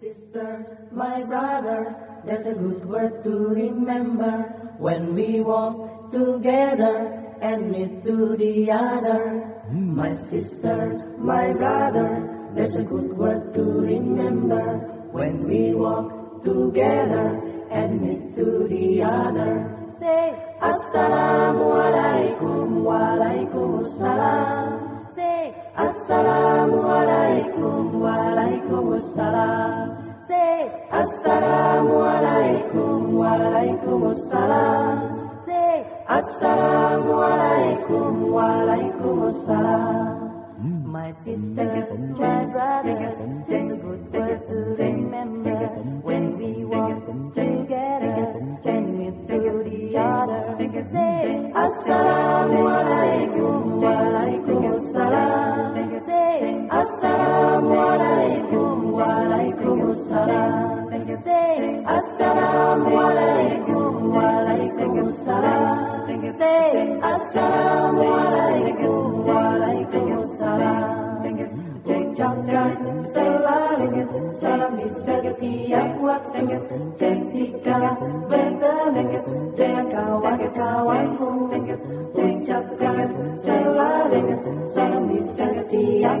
sisters, my brother, there's a good word to remember when we walk together and meet to the other. My sister, my brother, there's a good word to remember when we walk together and meet to the other. Say, Assalamualaikum, Waalaikumsalam. Say, Assalamualaikum, Waalaikumsalam. Say, Assalamualaikum, Waalaikumsalam. Say, Assalamualaikum, Waalaikumsalam. My sister, my brother, say a good word to remember when we walk together and to the other. Say, Assalamualaikum, Assalamualaikum, Waalaikumsalam. Say. Ucapkan selalu salam di setiap kawan-kawanmu Ucapkan selalu salam di setiap